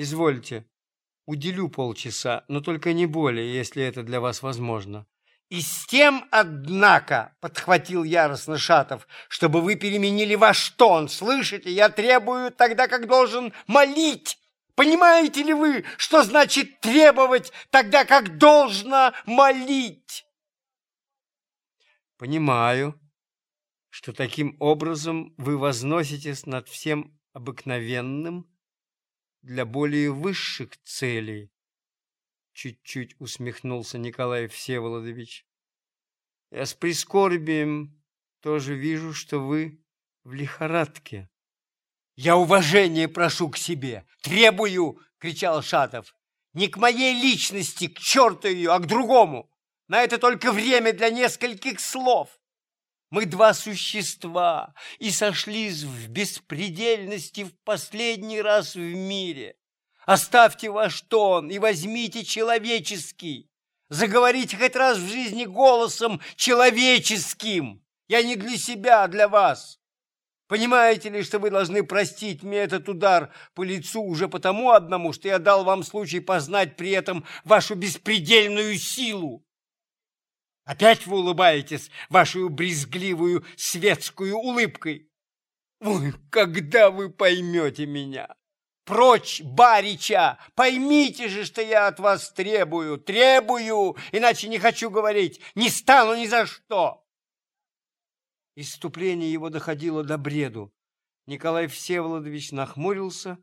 Извольте, уделю полчаса, но только не более, если это для вас возможно. И с тем, однако, подхватил яростно Шатов, чтобы вы переменили ваш тон. Слышите, я требую тогда, как должен молить. Понимаете ли вы, что значит требовать тогда, как должно молить? Понимаю, что таким образом вы возноситесь над всем обыкновенным для более высших целей. Чуть-чуть усмехнулся Николай Всеволодович. Я с прискорбием тоже вижу, что вы в лихорадке. Я уважение прошу к себе, требую, кричал Шатов. Не к моей личности, к черту ее, а к другому. На это только время для нескольких слов. Мы два существа и сошлись в беспредельности в последний раз в мире. Оставьте ваш тон и возьмите человеческий. Заговорите хоть раз в жизни голосом человеческим. Я не для себя, а для вас. Понимаете ли, что вы должны простить мне этот удар по лицу уже потому одному, что я дал вам случай познать при этом вашу беспредельную силу? Опять вы улыбаетесь вашей брезгливую светскую улыбкой. Ой, когда вы поймете меня? Прочь, барича! Поймите же, что я от вас требую, требую, иначе не хочу говорить, не стану ни за что. Иступление его доходило до бреду. Николай Всеволодович нахмурился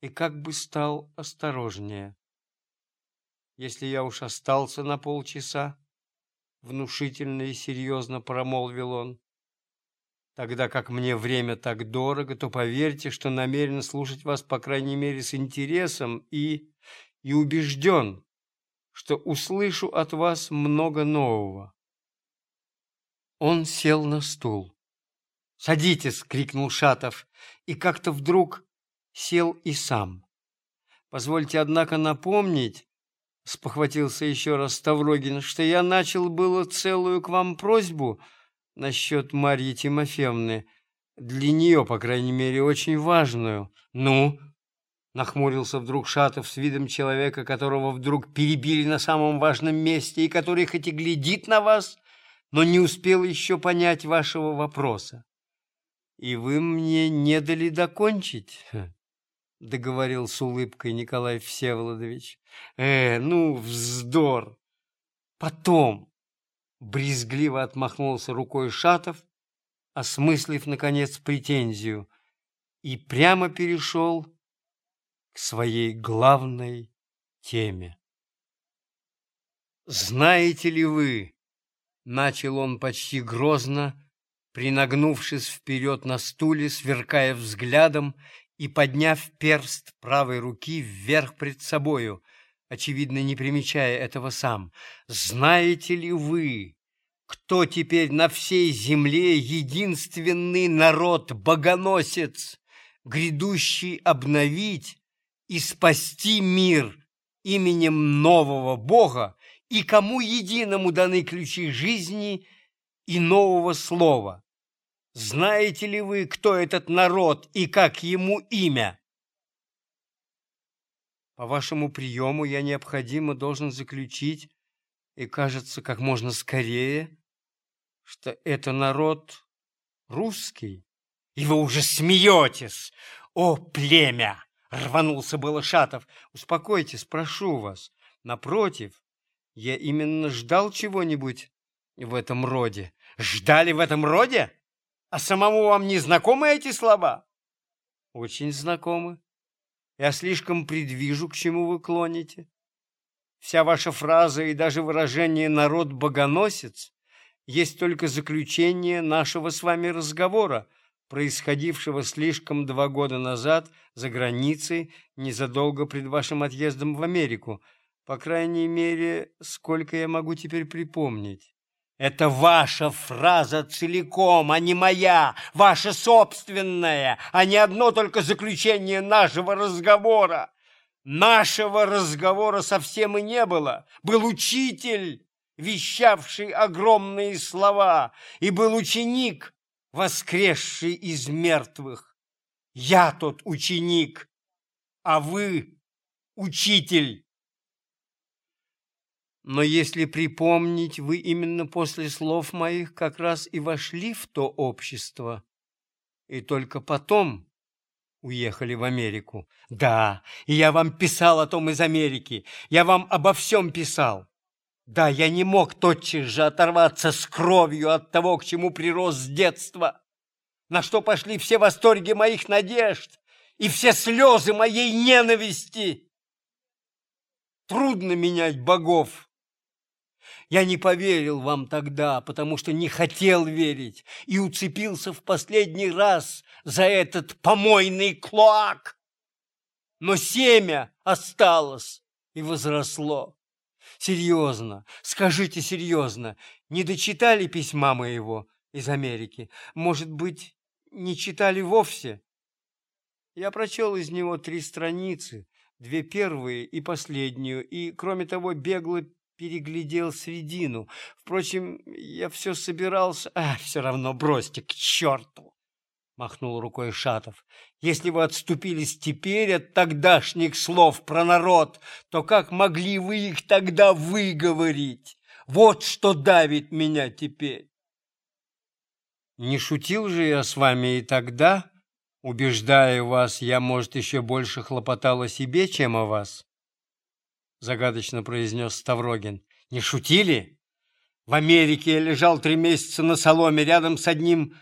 и как бы стал осторожнее. Если я уж остался на полчаса, внушительно и серьезно промолвил он, тогда как мне время так дорого, то поверьте, что намерен слушать вас, по крайней мере, с интересом и, и убежден, что услышу от вас много нового. Он сел на стул. «Садитесь!» — крикнул Шатов, и как-то вдруг сел и сам. «Позвольте, однако, напомнить, — спохватился еще раз Ставрогин, — что я начал было целую к вам просьбу насчет Марьи Тимофеевны, для нее, по крайней мере, очень важную. Ну?» Нахмурился вдруг Шатов с видом человека, которого вдруг перебили на самом важном месте и который хоть и глядит на вас, но не успел еще понять вашего вопроса. И вы мне не дали докончить, — договорил с улыбкой Николай Всеволодович. Э, ну, вздор! Потом! Брезгливо отмахнулся рукой Шатов, осмыслив, наконец, претензию, и прямо перешел к своей главной теме. Знаете ли вы, Начал он почти грозно, принагнувшись вперед на стуле, сверкая взглядом и подняв перст правой руки вверх пред собою, очевидно, не примечая этого сам. «Знаете ли вы, кто теперь на всей земле единственный народ-богоносец, грядущий обновить и спасти мир именем нового Бога, и кому единому даны ключи жизни и нового слова. Знаете ли вы, кто этот народ и как ему имя? По вашему приему я необходимо должен заключить, и кажется, как можно скорее, что это народ русский. И вы уже смеетесь, о племя! Рванулся было Шатов. Успокойтесь, прошу вас. Напротив, я именно ждал чего-нибудь в этом роде. Ждали в этом роде? А самому вам не знакомы эти слова? Очень знакомы. Я слишком предвижу, к чему вы клоните. Вся ваша фраза и даже выражение «народ-богоносец» есть только заключение нашего с вами разговора, происходившего слишком два года назад за границей, незадолго пред вашим отъездом в Америку – по крайней мере, сколько я могу теперь припомнить. Это ваша фраза целиком, а не моя, ваша собственная, а не одно только заключение нашего разговора. Нашего разговора совсем и не было. Был учитель, вещавший огромные слова, и был ученик, воскресший из мертвых. Я тот ученик, а вы учитель. Но если припомнить, вы именно после слов моих как раз и вошли в то общество, и только потом уехали в Америку. Да, и я вам писал о том из Америки, я вам обо всем писал. Да, я не мог тотчас же оторваться с кровью от того, к чему прирос с детства, на что пошли все восторги моих надежд и все слезы моей ненависти. Трудно менять богов, я не поверил вам тогда, потому что не хотел верить и уцепился в последний раз за этот помойный клоак. Но семя осталось и возросло. Серьезно, скажите серьезно, не дочитали письма моего из Америки? Может быть, не читали вовсе? Я прочел из него три страницы, две первые и последнюю, и, кроме того, бегло переглядел средину. Впрочем, я все собирался... А, все равно бросьте, к черту! Махнул рукой Шатов. Если вы отступились теперь от тогдашних слов про народ, то как могли вы их тогда выговорить? Вот что давит меня теперь. Не шутил же я с вами и тогда, убеждая вас, я, может, еще больше хлопотал о себе, чем о вас загадочно произнес Ставрогин. Не шутили? В Америке я лежал три месяца на соломе рядом с одним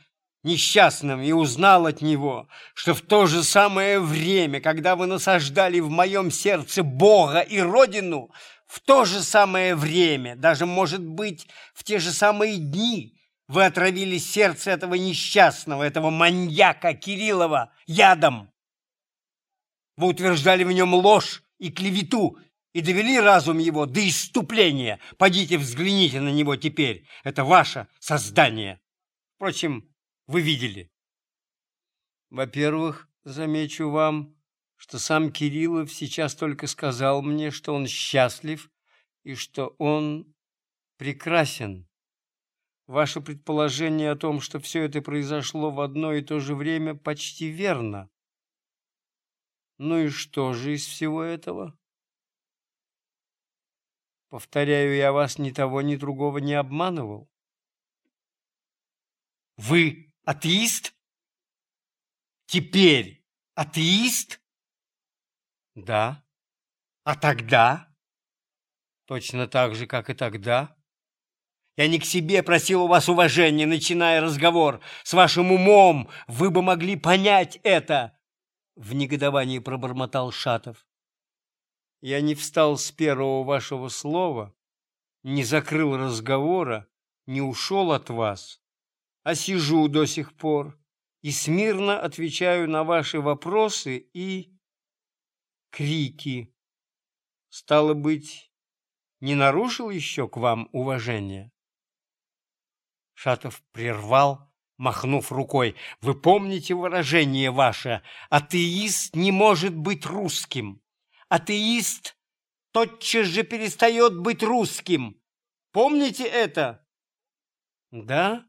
несчастным и узнал от него, что в то же самое время, когда вы насаждали в моем сердце Бога и Родину, в то же самое время, даже, может быть, в те же самые дни, вы отравили сердце этого несчастного, этого маньяка Кириллова ядом. Вы утверждали в нем ложь и клевету, и довели разум его до иступления. Пойдите взгляните на него теперь. Это ваше создание. Впрочем, вы видели. Во-первых, замечу вам, что сам Кириллов сейчас только сказал мне, что он счастлив и что он прекрасен. Ваше предположение о том, что все это произошло в одно и то же время, почти верно. Ну и что же из всего этого? Повторяю, я вас ни того, ни другого не обманывал. Вы атеист? Теперь атеист? Да. А тогда? Точно так же, как и тогда. Я не к себе просил у вас уважения, начиная разговор. С вашим умом вы бы могли понять это. В негодовании пробормотал Шатов. Я не встал с первого вашего слова, не закрыл разговора, не ушел от вас, а сижу до сих пор и смирно отвечаю на ваши вопросы и крики. Стало быть, не нарушил еще к вам уважение? Шатов прервал, махнув рукой. Вы помните выражение ваше «атеист не может быть русским»? Атеист тотчас же перестает быть русским. Помните это? Да?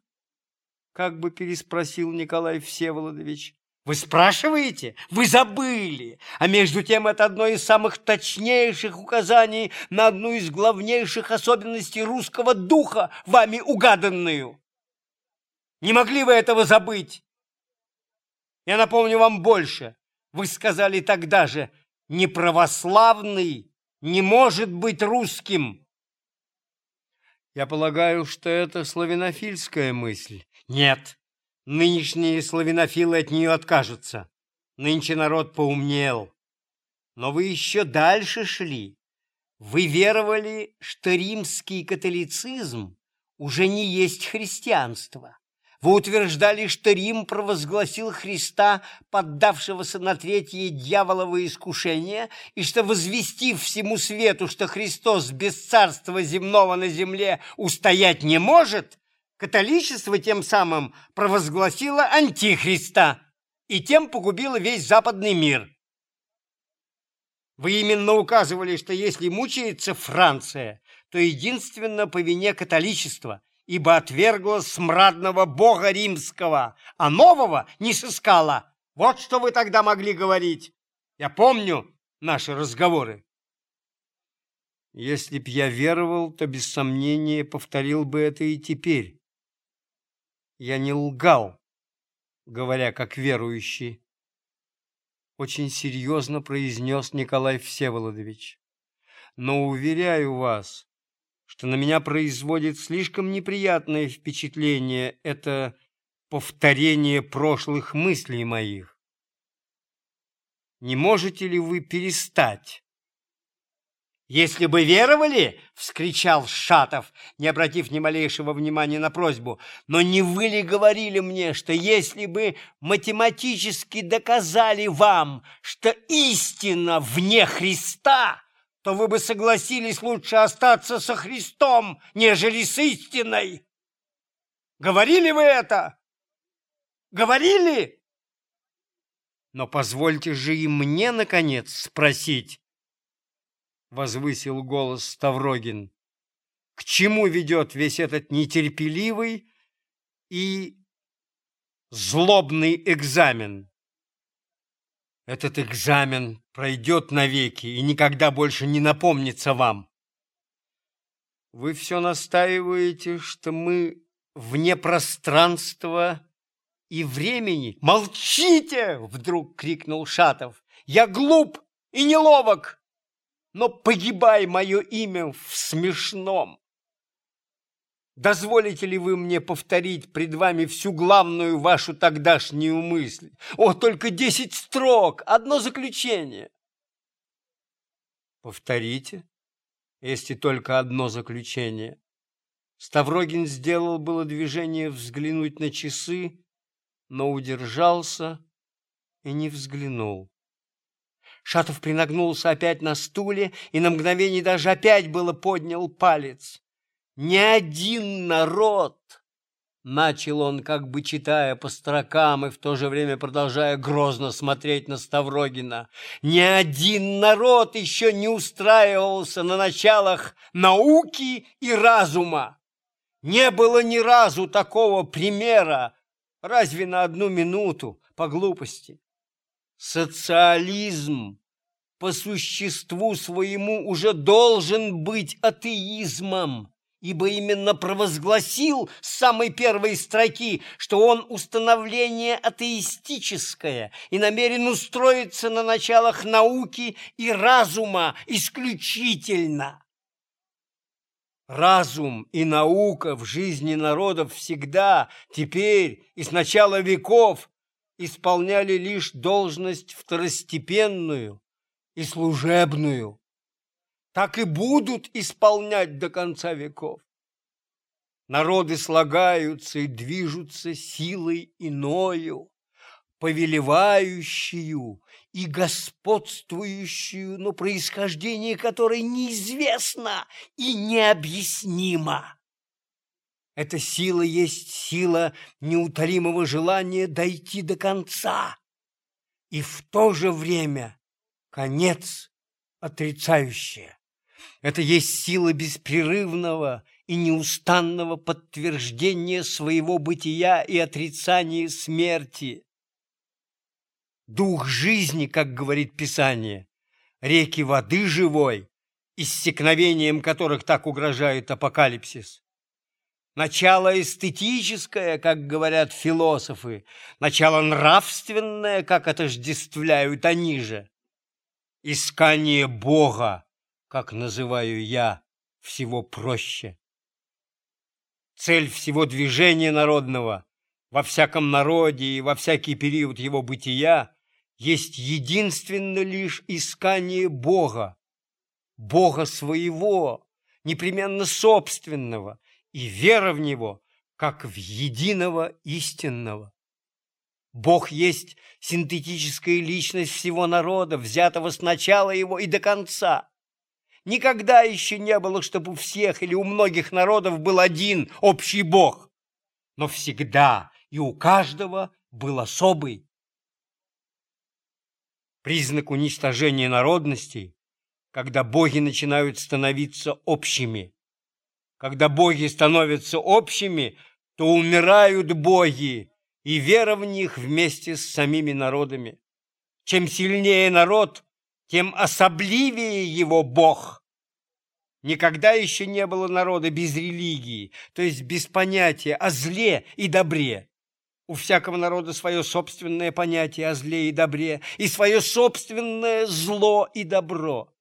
Как бы переспросил Николай Всеволодович. Вы спрашиваете? Вы забыли. А между тем это одно из самых точнейших указаний на одну из главнейших особенностей русского духа, вами угаданную. Не могли вы этого забыть? Я напомню вам больше. Вы сказали тогда же, неправославный не может быть русским. Я полагаю, что это славянофильская мысль. Нет, нынешние славянофилы от нее откажутся. Нынче народ поумнел. Но вы еще дальше шли. Вы веровали, что римский католицизм уже не есть христианство. Вы утверждали, что Рим провозгласил Христа, поддавшегося на третье дьяволово искушение, и что, возвестив всему свету, что Христос без царства земного на земле устоять не может, католичество тем самым провозгласило антихриста и тем погубило весь западный мир. Вы именно указывали, что если мучается Франция, то единственно по вине католичества – ибо отвергла смрадного бога римского, а нового не сыскала. Вот что вы тогда могли говорить. Я помню наши разговоры. Если б я веровал, то без сомнения повторил бы это и теперь. Я не лгал, говоря как верующий. Очень серьезно произнес Николай Всеволодович. Но уверяю вас, что на меня производит слишком неприятное впечатление это повторение прошлых мыслей моих. Не можете ли вы перестать «Если бы веровали!» — вскричал Шатов, не обратив ни малейшего внимания на просьбу. «Но не вы ли говорили мне, что если бы математически доказали вам, что истина вне Христа, то вы бы согласились лучше остаться со Христом, нежели с истиной? Говорили вы это? Говорили?» «Но позвольте же и мне, наконец, спросить» возвысил голос Ставрогин. К чему ведет весь этот нетерпеливый и злобный экзамен? Этот экзамен пройдет навеки и никогда больше не напомнится вам. Вы все настаиваете, что мы вне пространства и времени. Молчите! Вдруг крикнул Шатов. Я глуп и неловок но погибай мое имя в смешном. Дозволите ли вы мне повторить пред вами всю главную вашу тогдашнюю мысль? О, только десять строк, одно заключение. Повторите, если только одно заключение. Ставрогин сделал было движение взглянуть на часы, но удержался и не взглянул. Шатов принагнулся опять на стуле и на мгновение даже опять было поднял палец. «Ни один народ!» Начал он, как бы читая по строкам и в то же время продолжая грозно смотреть на Ставрогина. Ни один народ еще не устраивался на началах науки и разума. Не было ни разу такого примера, разве на одну минуту, по глупости. Социализм по существу своему уже должен быть атеизмом, ибо именно провозгласил с самой первой строки, что он установление атеистическое и намерен устроиться на началах науки и разума исключительно. Разум и наука в жизни народов всегда, теперь и с начала веков исполняли лишь должность второстепенную и служебную. Так и будут исполнять до конца веков. Народы слагаются и движутся силой иною, повелевающую и господствующую, но происхождение которой неизвестно и необъяснимо. Эта сила есть сила неутолимого желания дойти до конца. И в то же время конец отрицающая. Это есть сила беспрерывного и неустанного подтверждения своего бытия и отрицания смерти. Дух жизни, как говорит Писание, реки воды живой, иссякновением которых так угрожает апокалипсис, Начало эстетическое, как говорят философы, начало нравственное, как отождествляют они же. Искание Бога, как называю я, всего проще. Цель всего движения народного во всяком народе и во всякий период его бытия есть единственно лишь искание Бога, Бога своего, непременно собственного, и вера в Него, как в единого истинного. Бог есть синтетическая личность всего народа, взятого с начала его и до конца. Никогда еще не было, чтобы у всех или у многих народов был один общий Бог, но всегда и у каждого был особый. Признак уничтожения народностей, когда боги начинают становиться общими – когда боги становятся общими, то умирают боги, и вера в них вместе с самими народами. Чем сильнее народ, тем особливее его Бог. Никогда еще не было народа без религии, то есть без понятия о зле и добре. У всякого народа свое собственное понятие о зле и добре и свое собственное зло и добро.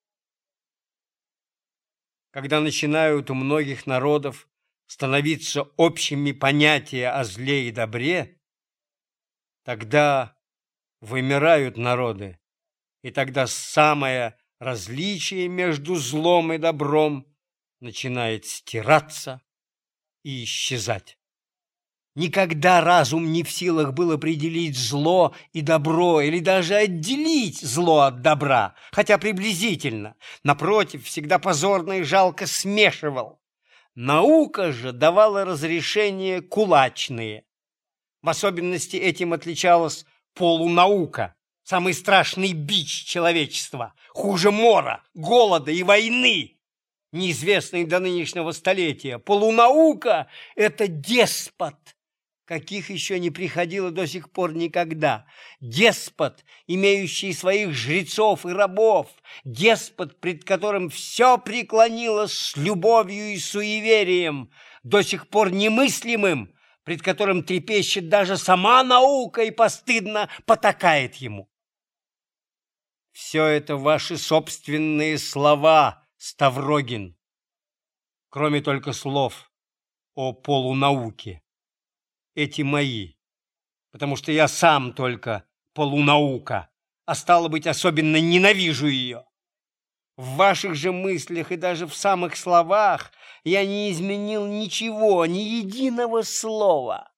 Когда начинают у многих народов становиться общими понятия о зле и добре, тогда вымирают народы, и тогда самое различие между злом и добром начинает стираться и исчезать. Никогда разум не в силах был определить зло и добро или даже отделить зло от добра, хотя приблизительно. Напротив, всегда позорно и жалко смешивал. Наука же давала разрешения кулачные. В особенности этим отличалась полунаука, самый страшный бич человечества, хуже мора, голода и войны, неизвестный до нынешнего столетия. Полунаука – это деспот, каких еще не приходило до сих пор никогда. Деспот, имеющий своих жрецов и рабов, деспот, пред которым все преклонилось с любовью и суеверием, до сих пор немыслимым, пред которым трепещет даже сама наука и постыдно потакает ему. Все это ваши собственные слова, Ставрогин, кроме только слов о полунауке. Эти мои, потому что я сам только полунаука, а стало быть, особенно ненавижу ее. В ваших же мыслях и даже в самых словах я не изменил ничего, ни единого слова.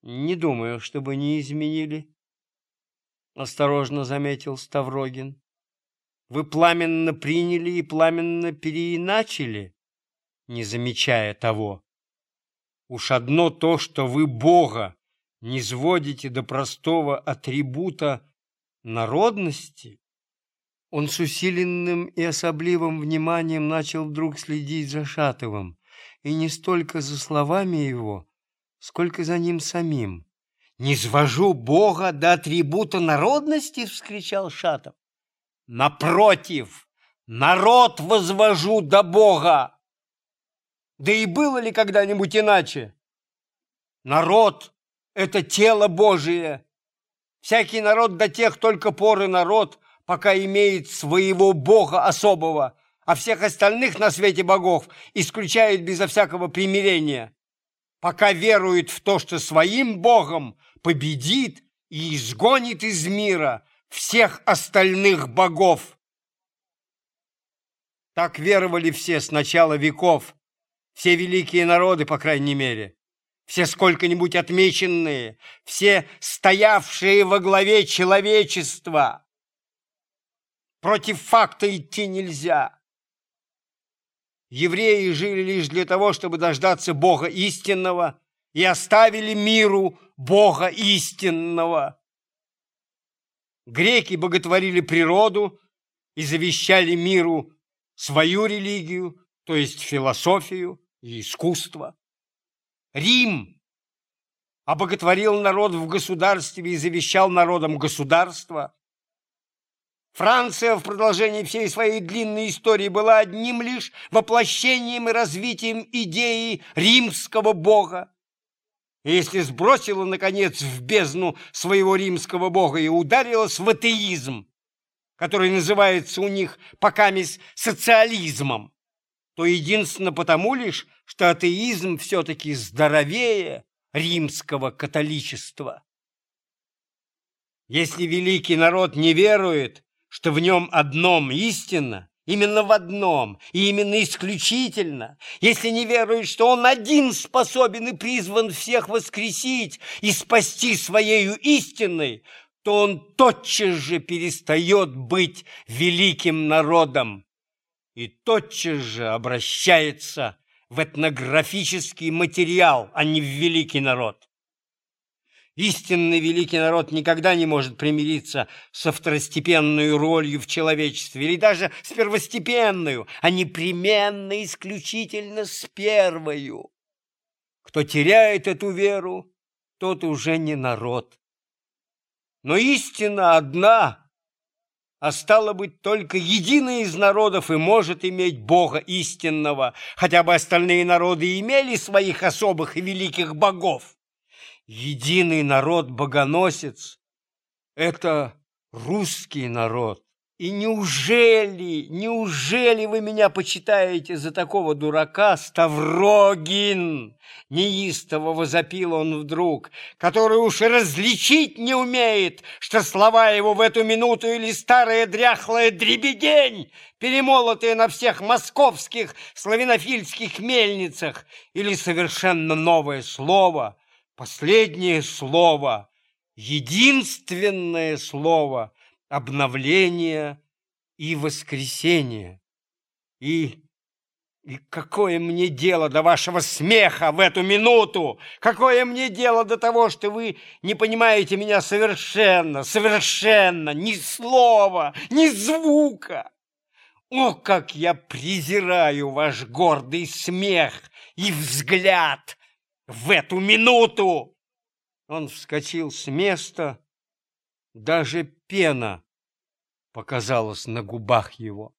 Не думаю, чтобы не изменили, осторожно заметил Ставрогин. Вы пламенно приняли и пламенно переиначили, не замечая того. Уж одно то, что вы Бога не сводите до простого атрибута народности, он с усиленным и особливым вниманием начал вдруг следить за Шатовым, и не столько за словами его, сколько за ним самим. «Не свожу Бога до атрибута народности!» — вскричал Шатов. «Напротив, народ возвожу до Бога!» Да и было ли когда-нибудь иначе? Народ — это тело Божие. Всякий народ до тех только поры народ, пока имеет своего Бога особого, а всех остальных на свете богов исключает безо всякого примирения пока верует в то, что своим Богом победит и изгонит из мира всех остальных богов. Так веровали все с начала веков, все великие народы, по крайней мере, все сколько-нибудь отмеченные, все стоявшие во главе человечества. Против факта идти нельзя. Евреи жили лишь для того, чтобы дождаться Бога истинного, и оставили миру Бога истинного. Греки боготворили природу и завещали миру свою религию, то есть философию и искусство. Рим обоготворил народ в государстве и завещал народам государство. Франция в продолжении всей своей длинной истории была одним лишь воплощением и развитием идеи римского бога. Если сбросила, наконец, в бездну своего римского бога и ударилась в атеизм, который называется у них покамись социализмом, то единственно потому лишь, что атеизм все-таки здоровее римского католичества. Если великий народ не верует, что в нем одном истина, именно в одном, и именно исключительно, если не верует, что он один способен и призван всех воскресить и спасти своею истиной, то он тотчас же перестает быть великим народом и тотчас же обращается в этнографический материал, а не в великий народ. Истинный великий народ никогда не может примириться со второстепенной ролью в человечестве или даже с первостепенную, а непременно исключительно с первою. Кто теряет эту веру, тот уже не народ. Но истина одна, а стало быть, только единый из народов и может иметь Бога истинного, хотя бы остальные народы имели своих особых и великих богов. Единый народ-богоносец – это русский народ. И неужели, неужели вы меня почитаете за такого дурака, Ставрогин? Неистово возопил он вдруг, который уж и различить не умеет, что слова его в эту минуту или старая дряхлая дребедень, перемолотая на всех московских славянофильских мельницах, или совершенно новое слово, последнее слово, единственное слово – обновления и воскресения. И, и какое мне дело до вашего смеха в эту минуту? Какое мне дело до того, что вы не понимаете меня совершенно, совершенно, ни слова, ни звука? О, как я презираю ваш гордый смех и взгляд в эту минуту! Он вскочил с места, даже пена показалась на губах его.